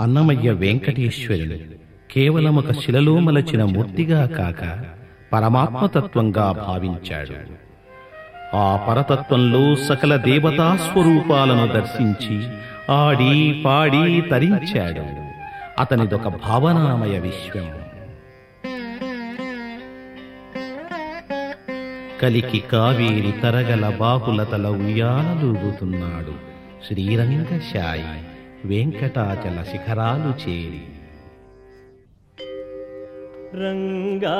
అన్నమయ్య వెంకటేశ్వరుడు కేవలం ఒక శిలలో మలచిన మూర్తిగా కాక పరమాత్మతత్వంగా భావించాడు. ఆ పరతత్వంలో సకల దేవతా స్వరూపాలను దర్శించి ఆడి పాడి తరించాడు. అతనిదొక భావనామయ విశ్వం. కలికి కావేరి తరగల బాహులతల ఉయ్యాలలూగుతున్నాడు శ్రీరంగశాయి. వెంకటాచల శిఖరాలు చేరి. రంగా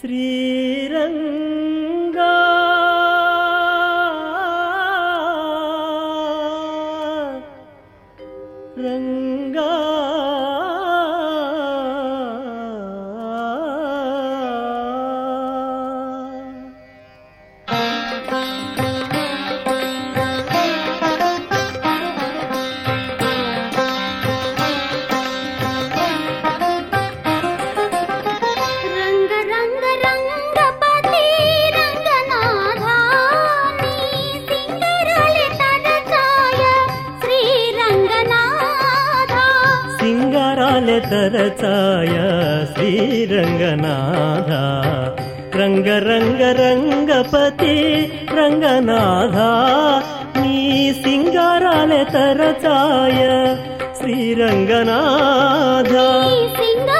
శ్రీరంగ సింగారాలె తరచాయ శ్రీరంగనాథ రంగ రంగ రంగపతి రంగనాథ. నీ సింగారాలె తరచాయ శ్రీరంగనాథ సింగ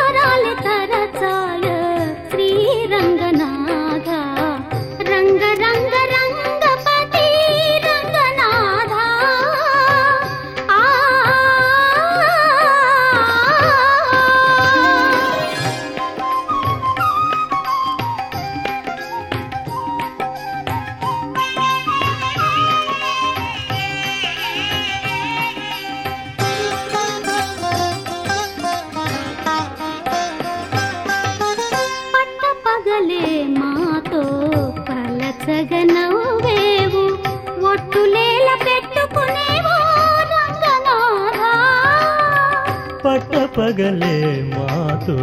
పగలే మాతో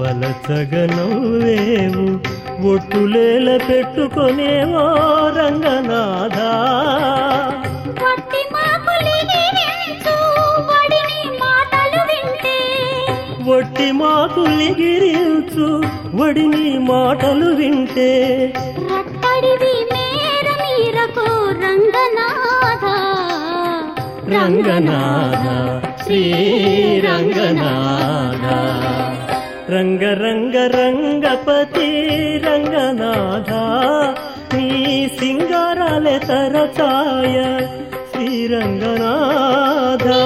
పలచగనవేవు ఒట్టులేల పెట్టుకొనేవో రంగనాథ. వట్టి ఒట్టి మాకుల్ని గిరించు వడిని మాటలు వింటే. రట్టడివి మేర మీరకు రంగనాథ. రంగనాథ. ीरङ्गनागा रङ्ग रङ्ग रङ्गपतिरङ्गनादा सिङ्गारे तरचाय श्रीरङ्गनादा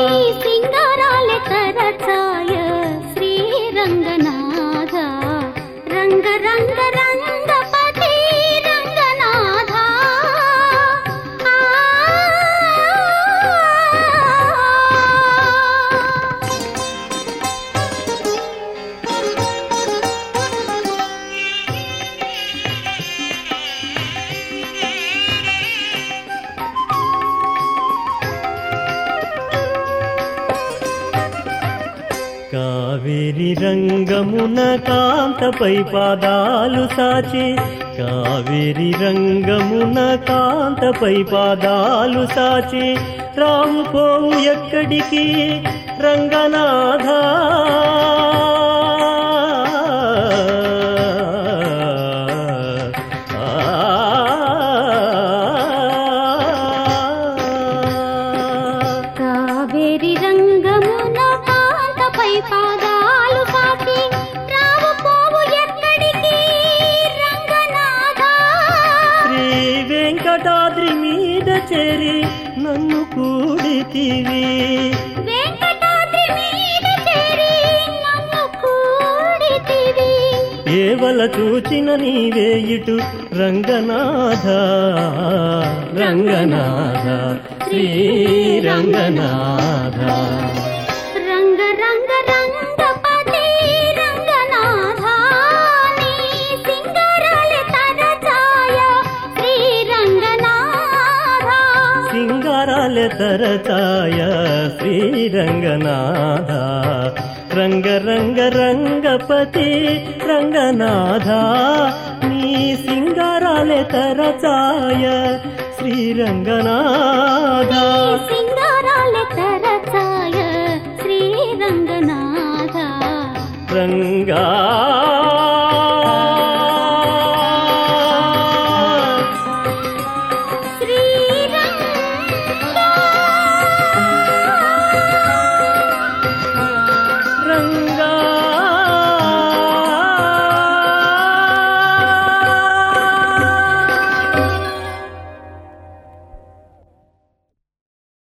రంగమున కాంతపై పాదాలు సాచే. కావేరి రంగమున కాంతపై పాదాలు సాచే. రాము పోవు ఎక్కడికి రంగనాథా? వెంకటాద్రి మీద చేరి నన్ను కూడితివి. ఏవల చూచిన నీవే ఇటు రంగనాథ? రంగనాథ శ్రీ రంగనాథ. సింగారాల తరచాయ శ్రీ రంగనాథ రంగ రంగ రంగపతి రంగనాథ. నీ సింగారాలే తరచాయ శ్రీ శ్రీరంగనాథ సింగారాల తరచాయ శ్రీరంగనాథ. రంగా 让